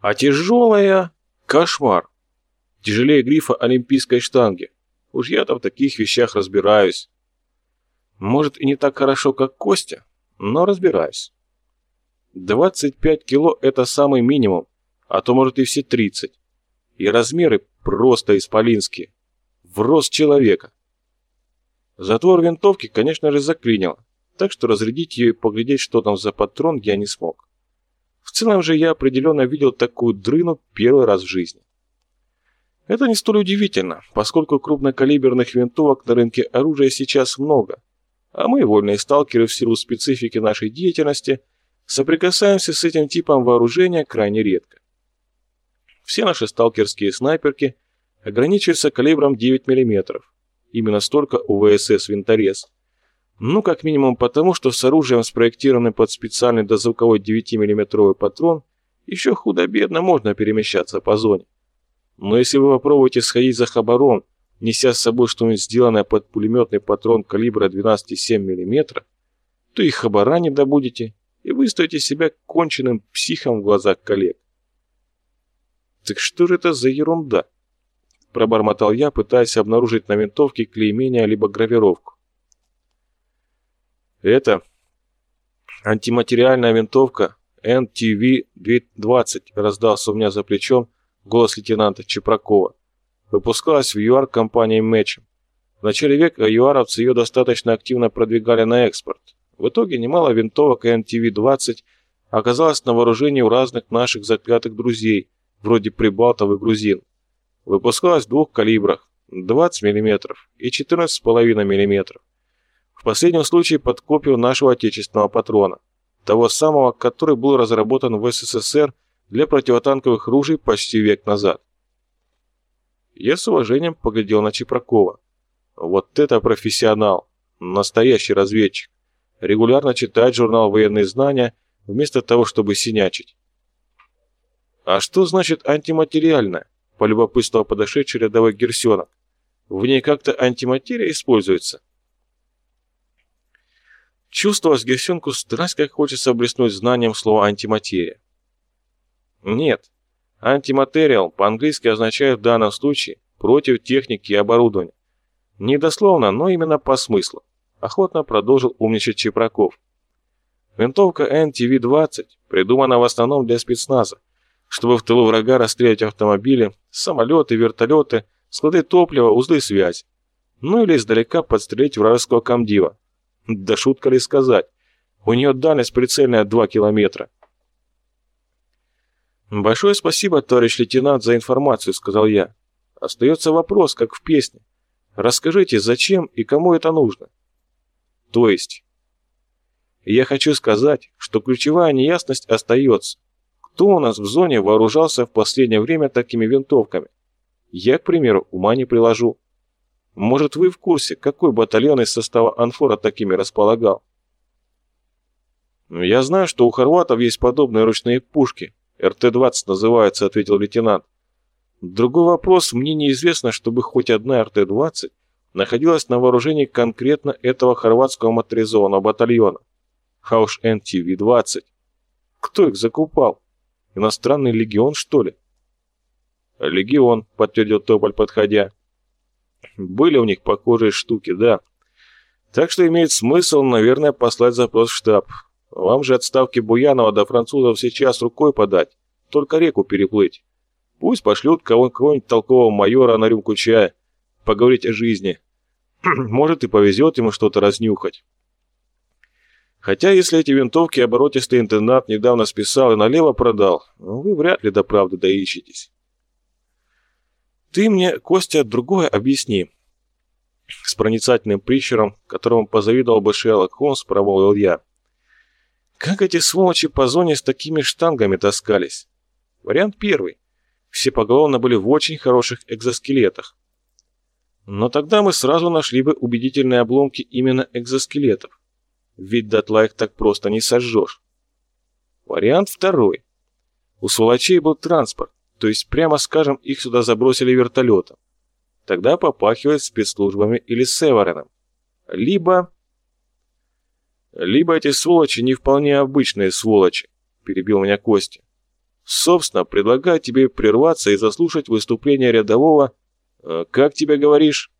А тяжелая – кошмар. Тяжелее грифа олимпийской штанги. Уж я-то в таких вещах разбираюсь. Может и не так хорошо, как Костя, но разбираюсь. 25 кило – это самый минимум, а то может и все 30. И размеры просто исполинские. В рост человека. Затвор винтовки, конечно же, заклинило, так что разрядить ее и поглядеть, что там за патрон, я не смог. Целом же я определенно видел такую дрыну первый раз в жизни. Это не столь удивительно, поскольку крупнокалиберных винтовок на рынке оружия сейчас много, а мы, вольные сталкеры в силу специфики нашей деятельности, соприкасаемся с этим типом вооружения крайне редко. Все наши сталкерские снайперки ограничиваются калибром 9 мм, Именно столько у ВСС «Винторез». Ну, как минимум потому, что с оружием, спроектированным под специальный дозвуковой 9-мм патрон, еще худо-бедно можно перемещаться по зоне. Но если вы попробуете сходить за хабаром, неся с собой что-нибудь сделанное под пулеметный патрон калибра 12,7 мм, то и хабара не добудете, и выставите себя конченным психом в глазах коллег. Так что же это за ерунда? Пробормотал я, пытаясь обнаружить на винтовке клеймение либо гравировку. Это антиматериальная винтовка NTV-20, раздался у меня за плечом голос лейтенанта Чепракова. Выпускалась в ЮАР компанией Мэчем. В начале века юаровцы ее достаточно активно продвигали на экспорт. В итоге немало винтовок NTV-20 оказалось на вооружении у разных наших заклятых друзей, вроде прибалтов и грузин. Выпускалась в двух калибрах 20 мм и 14,5 мм. В последнем случае под копию нашего отечественного патрона, того самого, который был разработан в СССР для противотанковых ружей почти век назад. Я с уважением поглядел на Чепракова. Вот это профессионал, настоящий разведчик. Регулярно читает журнал «Военные знания» вместо того, чтобы синячить. А что значит антиматериальное? полюбопытствовал подошедший рядовой Герсенок. В ней как-то антиматерия используется. Чувствовалось Герсенку страсть, как хочется блеснуть знанием слова антиматерия. Нет, антиматериал по-английски означает в данном случае против техники и оборудования. Не дословно, но именно по смыслу. Охотно продолжил умничать Чепраков. Винтовка NTV-20 придумана в основном для спецназа, чтобы в тылу врага расстрелять автомобили, самолеты, вертолеты, склады топлива, узлы связи. Ну или издалека подстрелить вражеского комдива. Да шутка ли сказать. У нее дальность прицельная 2 километра. «Большое спасибо, товарищ лейтенант, за информацию», — сказал я. «Остается вопрос, как в песне. Расскажите, зачем и кому это нужно?» «То есть?» «Я хочу сказать, что ключевая неясность остается. Кто у нас в зоне вооружался в последнее время такими винтовками? Я, к примеру, ума не приложу. Может, вы в курсе, какой батальон из состава Анфора такими располагал? «Я знаю, что у хорватов есть подобные ручные пушки. РТ-20 называется», — ответил лейтенант. «Другой вопрос, мне неизвестно, чтобы хоть одна РТ-20 находилась на вооружении конкретно этого хорватского моторизованного батальона. А уж НТВ-20. Кто их закупал? Иностранный легион, что ли?» «Легион», — подтвердил Тополь, подходя. «Были у них похожие штуки, да. Так что имеет смысл, наверное, послать запрос в штаб. Вам же отставки Буянова до французов сейчас рукой подать, только реку переплыть. Пусть пошлют кого-нибудь толкового майора на рюмку чая, поговорить о жизни. Может и повезет ему что-то разнюхать». Хотя, если эти винтовки оборотистый интендант недавно списал и налево продал, ну, вы вряд ли до правды доищетесь. Ты мне, Костя, другое объясни. С проницательным прищером, которому позавидовал бы Шерлок Холмс, промолвил я. Как эти сволочи по зоне с такими штангами таскались? Вариант первый. Все поголовно были в очень хороших экзоскелетах. Но тогда мы сразу нашли бы убедительные обломки именно экзоскелетов. Ведь дотла их так просто не сожжешь. Вариант второй. У сволочей был транспорт, то есть, прямо скажем, их сюда забросили вертолетом. Тогда попахивает спецслужбами или Северином. Либо... Либо эти сволочи не вполне обычные сволочи, перебил меня Костя. Собственно, предлагаю тебе прерваться и заслушать выступление рядового... Э, как тебя говоришь?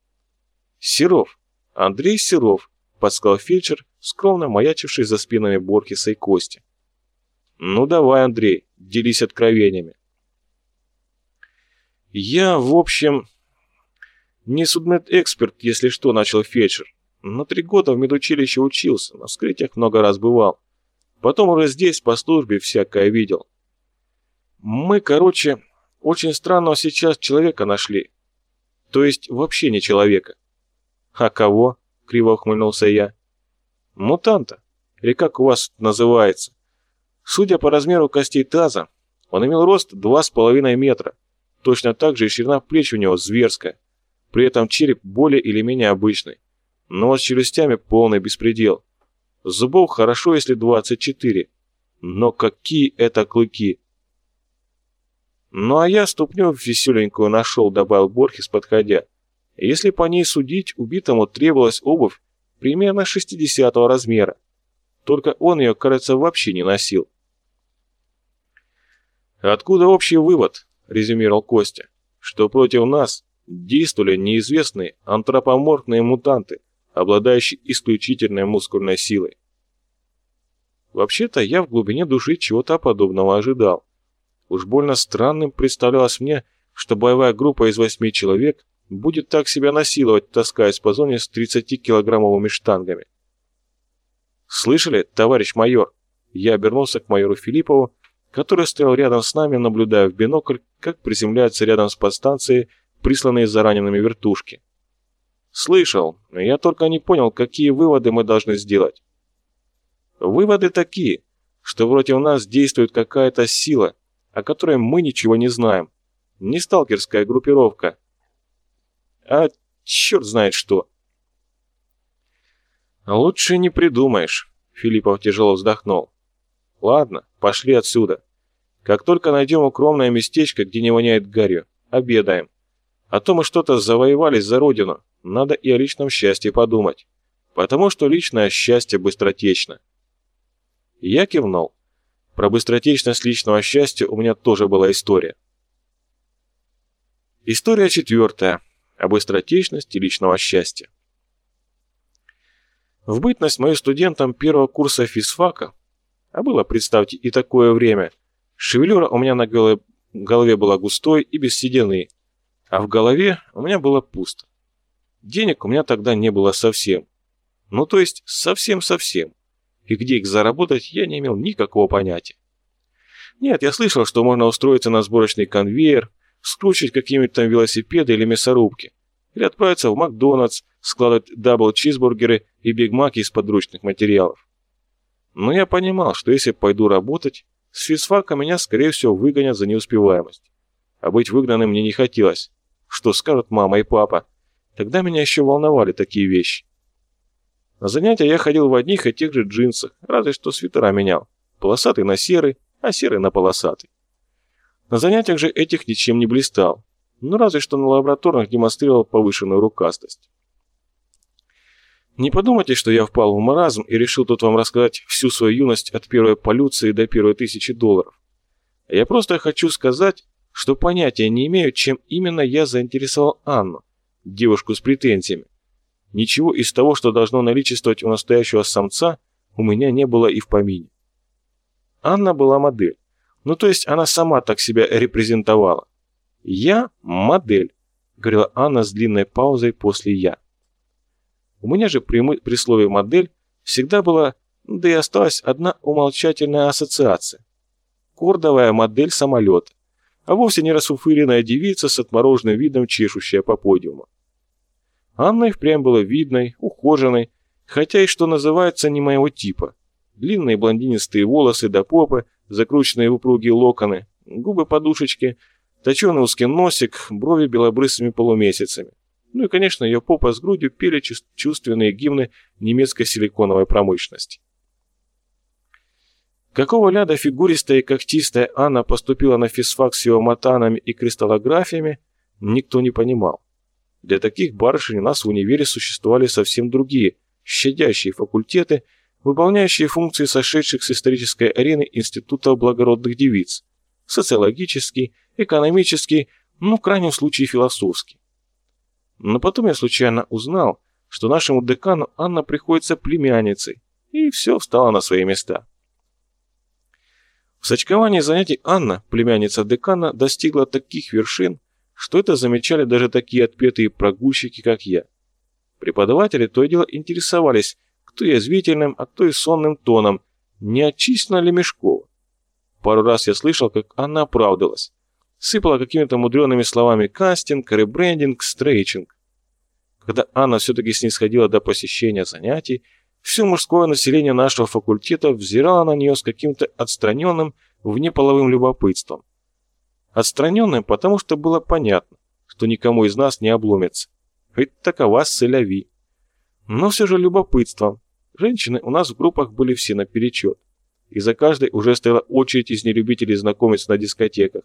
Серов. Андрей Серов, подсказал фельдшер, скромно маячивший за спинами Борхеса и Кости. Ну давай, Андрей, делись откровениями. Я, в общем, не судмедэксперт, если что, начал фельдшер. На три года в медучилище учился, на вскрытиях много раз бывал. Потом уже здесь по службе всякое видел. Мы, короче, очень странного сейчас человека нашли. То есть вообще не человека. А кого? Криво ухмыльнулся я. Мутанта. Или как у вас называется? Судя по размеру костей таза, он имел рост 2,5 метра. Точно так же и ширина плеч у него зверская. При этом череп более или менее обычный. Но с челюстями полный беспредел. Зубов хорошо, если 24. Но какие это клыки! Ну а я ступню веселенькую нашел, добавил Борхес, подходя. Если по ней судить, убитому требовалась обувь примерно 60 размера. Только он ее, кажется, вообще не носил. «Откуда общий вывод?» – резюмировал Костя. «Что против нас действовали неизвестные антропоморфные мутанты, обладающие исключительной мускульной силой. Вообще-то я в глубине души чего-то подобного ожидал. Уж больно странным представлялось мне, что боевая группа из восьми человек будет так себя насиловать, таскаясь по зоне с 30-килограммовыми штангами. «Слышали, товарищ майор?» Я обернулся к майору Филиппову, который стоял рядом с нами, наблюдая в бинокль, как приземляются рядом с подстанцией присланные за ранеными вертушки. «Слышал, я только не понял, какие выводы мы должны сделать». «Выводы такие, что против нас действует какая-то сила, о которой мы ничего не знаем. Не сталкерская группировка, а черт знает что». «Лучше не придумаешь», — Филиппов тяжело вздохнул. «Ладно, пошли отсюда. Как только найдем укромное местечко, где не воняет гарью, обедаем. А то мы что-то завоевались за родину, надо и о личном счастье подумать. Потому что личное счастье быстротечно. Я кивнул. Про быстротечность личного счастья у меня тоже была история. История четвертая. О быстротечности личного счастья. В бытность мою студентом первого курса физфака, а было, представьте, и такое время, шевелюра у меня на голове, была густой и без седины, а в голове у меня было пусто. Денег у меня тогда не было совсем. Ну, то есть совсем-совсем. И где их заработать, я не имел никакого понятия. Нет, я слышал, что можно устроиться на сборочный конвейер, скручивать какие-нибудь там велосипеды или мясорубки, или отправиться в Макдональдс, складывать дабл-чизбургеры и бигмаки из подручных материалов. Но я понимал, что если пойду работать, с физфака меня, скорее всего, выгонят за неуспеваемость. А быть выгнанным мне не хотелось. Что скажут мама и папа? Тогда меня еще волновали такие вещи. На занятия я ходил в одних и тех же джинсах, разве что свитера менял. Полосатый на серый, а серый на полосатый. На занятиях же этих ничем не блистал, ну разве что на лабораторных демонстрировал повышенную рукастость. Не подумайте, что я впал в маразм и решил тут вам рассказать всю свою юность от первой полюции до первой тысячи долларов. Я просто хочу сказать, что понятия не имею, чем именно я заинтересовал Анну, девушку с претензиями. Ничего из того, что должно наличествовать у настоящего самца, у меня не было и в помине. Анна была модель. Ну, то есть она сама так себя репрезентовала. «Я модель», — говорила Анна с длинной паузой после «я». У меня же при, при слове «модель» всегда была, да и осталась одна умолчательная ассоциация. Кордовая модель самолета а вовсе не расфуфыренная девица с отмороженным видом, чешущая по подиуму. Анна и впрямь была видной, ухоженной, хотя и, что называется, не моего типа. Длинные блондинистые волосы до попы, закрученные в упругие локоны, губы подушечки, точеный узкий носик, брови белобрысыми полумесяцами. Ну и, конечно, ее попа с грудью пели чувственные гимны немецкой силиконовой промышленности. Какого ляда фигуристая и когтистая Анна поступила на физфак с его матанами и кристаллографиями, никто не понимал. Для таких барышень у нас в универе существовали совсем другие, щадящие факультеты, выполняющие функции сошедших с исторической арены институтов благородных девиц, социологический, экономический, ну, в крайнем случае, философский. Но потом я случайно узнал, что нашему декану Анна приходится племянницей, и все встало на свои места. В сочковании занятий Анна, племянница декана, достигла таких вершин, что это замечали даже такие отпетые прогульщики, как я. Преподаватели то и дело интересовались, кто язвительным, а кто и сонным тоном, не отчислена ли Мешкова. Пару раз я слышал, как Анна оправдывалась. Сыпала какими-то мудреными словами кастинг, ребрендинг, стрейчинг. Когда Анна все-таки снисходила до посещения занятий, все мужское население нашего факультета взирало на нее с каким-то отстраненным, внеполовым любопытством. Отстраненным, потому что было понятно, что никому из нас не обломится. Ведь такова селяви. Но все же любопытством. Женщины у нас в группах были все наперечет. И за каждой уже стояла очередь из нелюбителей знакомиться на дискотеках.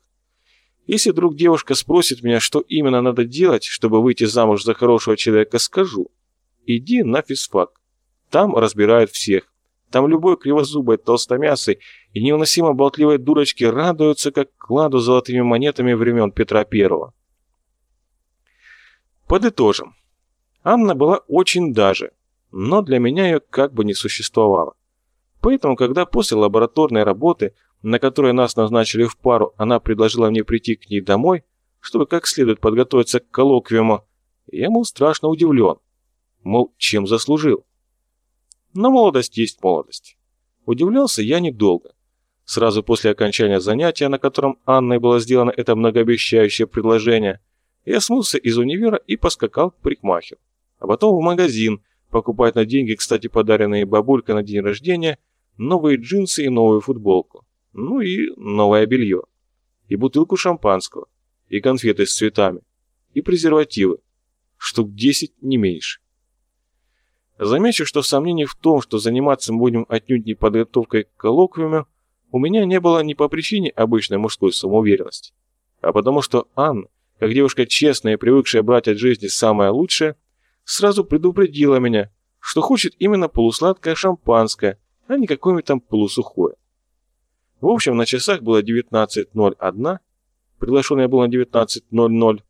Если вдруг девушка спросит меня, что именно надо делать, чтобы выйти замуж за хорошего человека, скажу. Иди на физфак. Там разбирают всех. Там любой кривозубой, толстомясый и невыносимо болтливой дурочки радуются, как кладу золотыми монетами времен Петра Первого. Подытожим. Анна была очень даже, но для меня ее как бы не существовало. Поэтому, когда после лабораторной работы, на которой нас назначили в пару, она предложила мне прийти к ней домой, чтобы как следует подготовиться к коллоквиуму, я, мол, страшно удивлен. Мол, чем заслужил? Но молодость есть молодость. Удивлялся я недолго. Сразу после окончания занятия, на котором Анной было сделано это многообещающее предложение, я смылся из универа и поскакал к парикмахеру. А потом в магазин, покупать на деньги, кстати, подаренные бабулькой на день рождения, новые джинсы и новую футболку. Ну и новое белье. И бутылку шампанского. И конфеты с цветами. И презервативы. Штук 10, не меньше. Замечу, что сомнений в том, что заниматься будем отнюдь не подготовкой к коллоквиуму, у меня не было не по причине обычной мужской самоуверенности, а потому что Анна, как девушка честная и привыкшая брать от жизни самое лучшее, сразу предупредила меня, что хочет именно полусладкое шампанское, а не какое-нибудь там полусухое. В общем, на часах было 19.01, приглашенный я был на 19.00,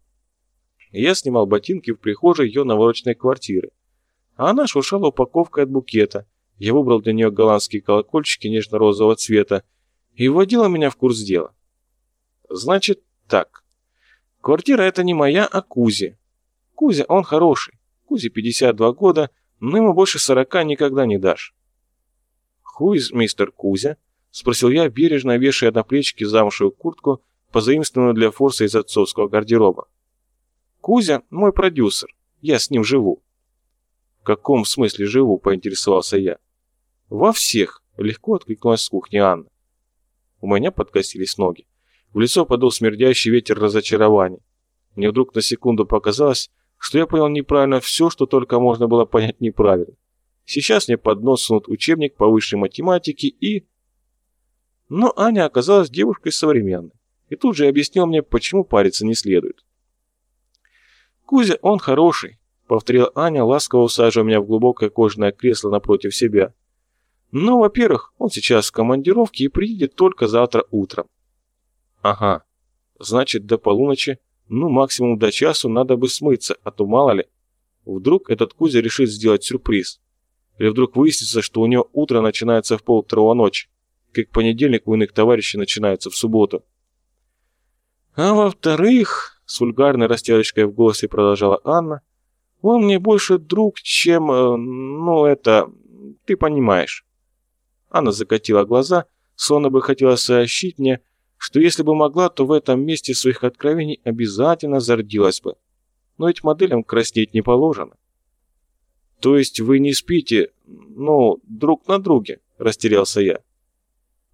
я снимал ботинки в прихожей ее навороченной квартиры, а она шуршала упаковкой от букета. Я выбрал для нее голландские колокольчики нежно-розового цвета и вводила меня в курс дела. Значит так. Квартира это не моя, а Кузи. Кузя, он хороший. Кузе 52 года, но ему больше 40 никогда не дашь. «Хуиз, мистер Кузя?» — спросил я, бережно вешая на плечики замшевую куртку, позаимствованную для форса из отцовского гардероба. «Кузя — мой продюсер. Я с ним живу». «В каком смысле живу?» — поинтересовался я. «Во всех!» — легко откликнулась с кухни Анна. У меня подкосились ноги. В лицо подул смердящий ветер разочарования. Мне вдруг на секунду показалось, что я понял неправильно все, что только можно было понять неправильно. Сейчас мне под нос сунут учебник по высшей математике и... Но Аня оказалась девушкой современной. И тут же объяснил мне, почему париться не следует. Кузя, он хороший, — повторила Аня, ласково усаживая меня в глубокое кожаное кресло напротив себя. «Ну, во-первых, он сейчас в командировке и приедет только завтра утром». «Ага, значит, до полуночи, ну, максимум до часу надо бы смыться, а то мало ли. Вдруг этот Кузя решит сделать сюрприз. Или вдруг выяснится, что у него утро начинается в полвторого ночи, как понедельник у иных товарищей начинается в субботу». «А во-вторых», — с вульгарной растяжечкой в голосе продолжала Анна, — он мне больше друг, чем... Э, ну, это... Ты понимаешь». Она закатила глаза, словно бы хотела сообщить мне, что если бы могла, то в этом месте своих откровений обязательно зардилась бы. Но ведь моделям краснеть не положено. «То есть вы не спите, ну, друг на друге?» – растерялся я.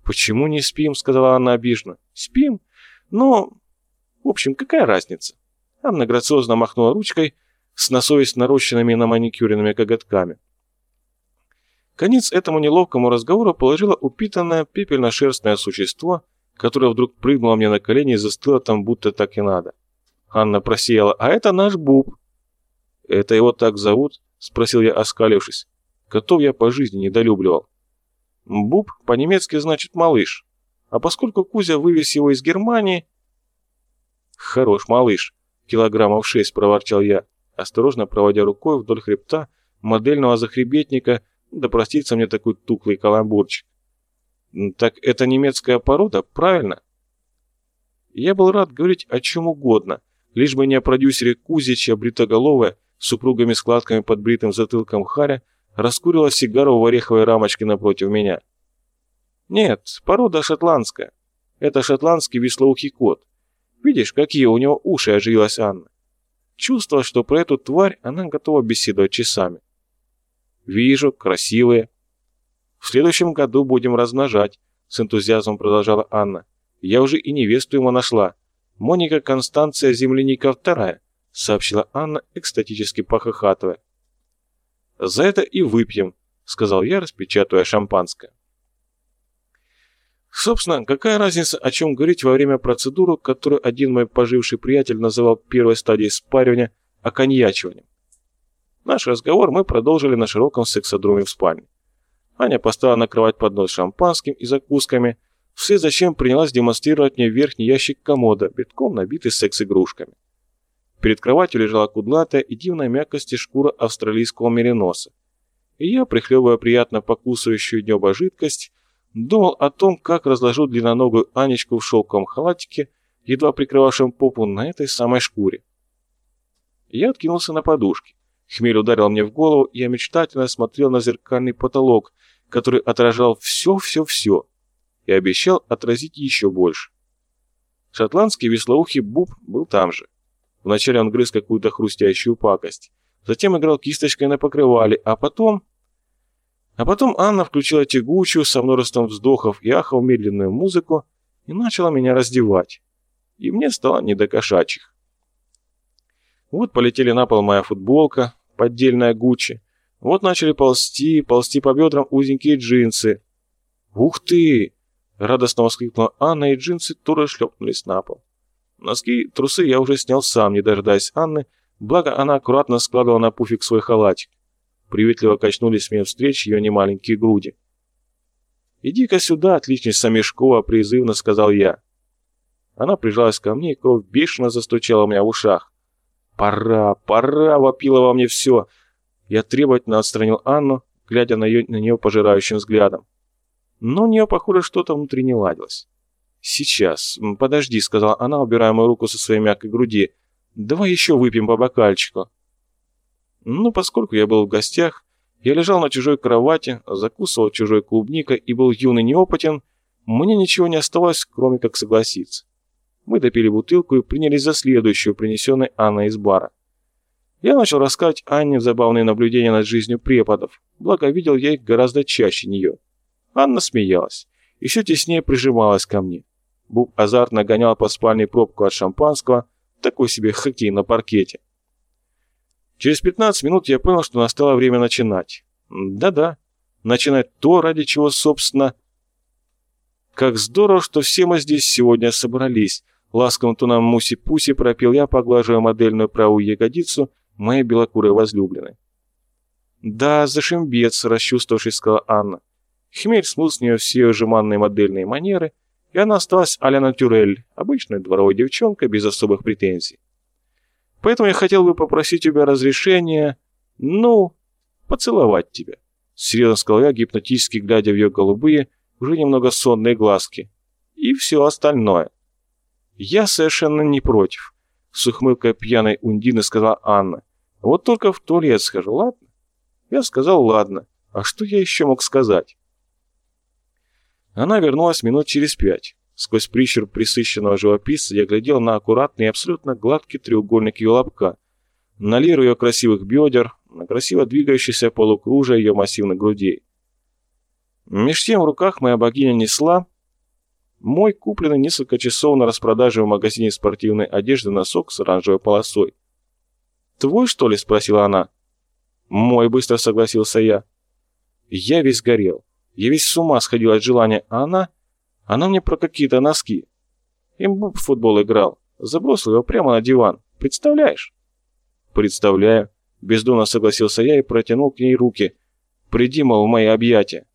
«Почему не спим?» – сказала она обиженно. «Спим? Но... В общем, какая разница?» Анна грациозно махнула ручкой – с на совесть нарощенными на маникюренными коготками. Конец этому неловкому разговору положило упитанное пепельно-шерстное существо, которое вдруг прыгнуло мне на колени и застыло там, будто так и надо. Анна просияла, а это наш Буб. «Это его так зовут?» – спросил я, оскалившись. Котов я по жизни недолюбливал. Буб по-немецки значит «малыш», А поскольку Кузя вывез его из Германии... Хорош малыш, килограммов шесть, проворчал я, осторожно проводя рукой вдоль хребта модельного захребетника, да простится мне такой туклый каламбурчик. Так это немецкая порода, правильно? Я был рад говорить о чем угодно, лишь бы не о продюсере Кузе, чья бритоголовая, с супругами складками под бритым затылком Харя, раскурила сигару в ореховой рамочке напротив меня. Нет, порода шотландская. Это шотландский веслоухий кот. Видишь, какие у него уши, оживилась Анна. Чувствовала, что про эту тварь она готова беседовать часами. Вижу, красивые. В следующем году будем размножать, с энтузиазмом продолжала Анна. Я уже и невесту ему нашла. Моника Констанция Земляника вторая, сообщила Анна, экстатически похохатывая. За это и выпьем, сказал я, распечатывая шампанское. Собственно, какая разница, о чем говорить во время процедуры, которую один мой поживший приятель называл первой стадией спаривания оконьячиванием. Наш разговор мы продолжили на широком сексодроме в спальне. Аня поставила накрывать поднос шампанским и закусками, вслед за чем принялась демонстрировать мне верхний ящик комода, битком набитый секс-игрушками. Перед кроватью лежала кудлатая и дивной мягкости шкура австралийского мериноса. И я, прихлебывая приятно покусывающую небо жидкость, думал о том, как разложу длинноногую Анечку в шелковом халатике, едва прикрывавшем попу на этой самой шкуре. Я откинулся на подушки. Хмель ударил мне в голову, и я мечтательно смотрел на зеркальный потолок, который отражал все-все-все, и обещал отразить еще больше. Шотландский веслоухий Буб был там же. Вначале он грыз какую-то хрустящую пакость, затем играл кисточкой на покрывале, а потом... А потом Анна включила тягучую, со множеством вздохов и ахов медленную музыку и начала меня раздевать. И мне стало не до кошачьих. Вот полетели на пол моя футболка, поддельная Гуччи. Вот начали ползти, ползти по бедрам узенькие джинсы. «Ух ты!» — радостно воскликнула Анна, и джинсы тоже шлепнулись на пол. Носки, трусы я уже снял сам, не дожидаясь Анны, благо она аккуратно складывала на пуфик свой халатик. Приветливо качнулись мне встречи ее немаленькие груди. «Иди-ка сюда, отличница Мешкова», — призывно сказал я. Она прижалась ко мне, и кровь бешено застучала у меня в ушах. «Пора, пора!» — вопило во мне все. Я требовательно отстранил Анну, глядя на, ее, на нее пожирающим взглядом. Но у нее, похоже, что-то внутри не ладилось. «Сейчас, подожди», — сказала она, убирая мою руку со своей мягкой груди. «Давай еще выпьем по бокальчику». Ну, поскольку я был в гостях, я лежал на чужой кровати, закусывал чужой клубникой и был юный неопытен, мне ничего не оставалось, кроме как согласиться. Мы допили бутылку и принялись за следующую, принесенной Анной из бара. Я начал рассказывать Анне забавные наблюдения над жизнью преподов, благо видел я их гораздо чаще нее. Анна смеялась, еще теснее прижималась ко мне. Буб азартно гонял по спальне пробку от шампанского, такой себе хоккей на паркете. Через 15 минут я понял, что настало время начинать. Да-да, начинать то, ради чего, собственно... Как здорово, что все мы здесь сегодня собрались. Ласковым тоном муси-пуси пропил я, поглаживая модельную правую ягодицу моей белокурой возлюбленной. «Да, зашимбец», — расчувствовавшись, сказала Анна. Хмель смыл с нее все ее жеманные модельные манеры, и она осталась а-ля натюрель, обычная дворовая девчонка без особых претензий. Поэтому я хотел бы попросить у тебя разрешения, ну, поцеловать тебя. Серьезно сказал я, гипнотически глядя в ее голубые, уже немного сонные глазки. И все остальное. Я совершенно не против. С ухмылкой пьяной Ундины сказала Анна. Вот только в туалет схожу, ладно? Я сказал ладно. А что я еще мог сказать? Она вернулась минут через пять. Сквозь прищур присыщенного живописца я глядел на аккуратный и абсолютно гладкий треугольник ее лобка, на лиру ее красивых бедер, на красиво двигающийся полукружие ее массивных грудей. Меж тем в руках моя богиня несла мой купленный несколько часов на распродаже в магазине спортивной одежды носок с оранжевой полосой. «Твой, что ли?» – спросила она. «Мой», – быстро согласился я. Я весь горел. Я весь с ума сходил от желания, а она она мне про какие-то носки. Им Буб в футбол играл. Забросил его прямо на диван. Представляешь? Представляю. Бездумно согласился я и протянул к ней руки. Приди, мол, в мои объятия.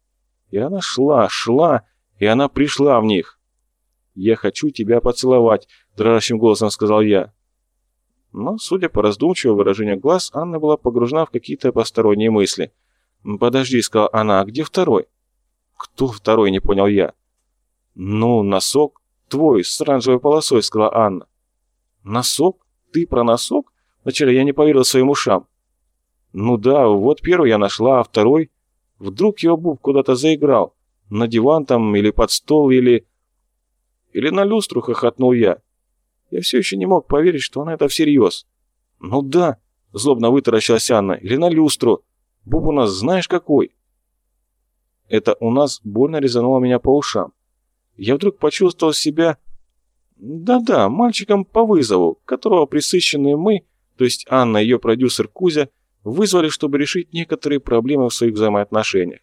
И она шла, шла, и она пришла в них. «Я хочу тебя поцеловать», — дрожащим голосом сказал я. Но, судя по раздумчивому выражению глаз, Анна была погружена в какие-то посторонние мысли. «Подожди», — сказала она, — «а где второй?» «Кто второй?» — не понял я. «Ну, носок. Твой, с оранжевой полосой», — сказала Анна. «Носок? Ты про носок?» Вначале я не поверил своим ушам. «Ну да, вот первый я нашла, а второй...» Вдруг его Буб куда-то заиграл. На диван там, или под стол, или... Или на люстру хохотнул я. Я все еще не мог поверить, что она это всерьез. «Ну да», — злобно вытаращилась Анна, — «или на люстру. Буб у нас знаешь какой?» Это у нас больно резануло меня по ушам. Я вдруг почувствовал себя... Да-да, мальчиком по вызову, которого присыщенные мы, то есть Анна и ее продюсер Кузя, вызвали, чтобы решить некоторые проблемы в своих взаимоотношениях.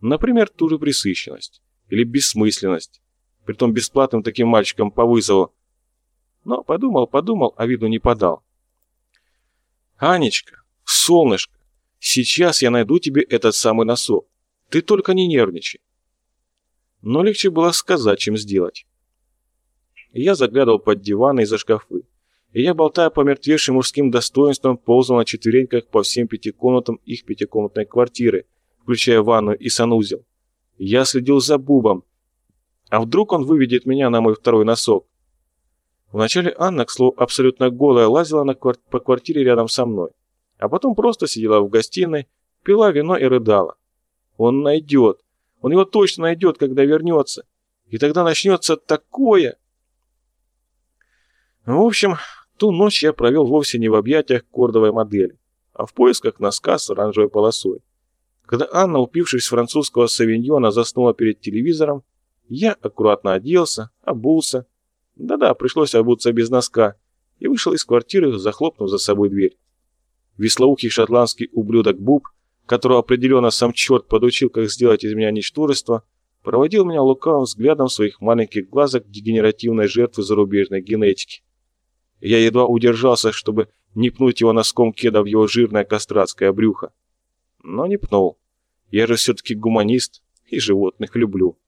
Например, ту же присыщенность или бессмысленность, притом бесплатным таким мальчиком по вызову. Но подумал, подумал, а виду не подал. «Анечка, солнышко, сейчас я найду тебе этот самый носок. Ты только не нервничай». Но легче было сказать, чем сделать. Я заглядывал под диваны и за шкафы и я, болтая по мертвейшим мужским достоинствам, ползал на четвереньках по всем пяти комнатам их пятикомнатной квартиры, включая ванную и санузел. Я следил за Бубом. А вдруг он выведет меня на мой второй носок? Вначале Анна, к слову, абсолютно голая, лазила на квар по квартире рядом со мной. А потом просто сидела в гостиной, пила вино и рыдала. Он найдет. Он его точно найдет, когда вернется. И тогда начнется такое... В общем, Ту ночь я провел вовсе не в объятиях кордовой модели, а в поисках носка с оранжевой полосой. Когда Анна, упившись французского савиньона, заснула перед телевизором, я аккуратно оделся, обулся. Да-да, пришлось обуться без носка, и вышел из квартиры, захлопнув за собой дверь. Веслоухий шотландский ублюдок Буб, которого определенно сам черт подучил, как сделать из меня ничтожество, проводил меня лукавым взглядом своих маленьких глазок дегенеративной жертвы зарубежной генетики. Я едва удержался, чтобы не пнуть его носком кеда в его жирное кастратское брюхо. Но не пнул. Я же все-таки гуманист и животных люблю.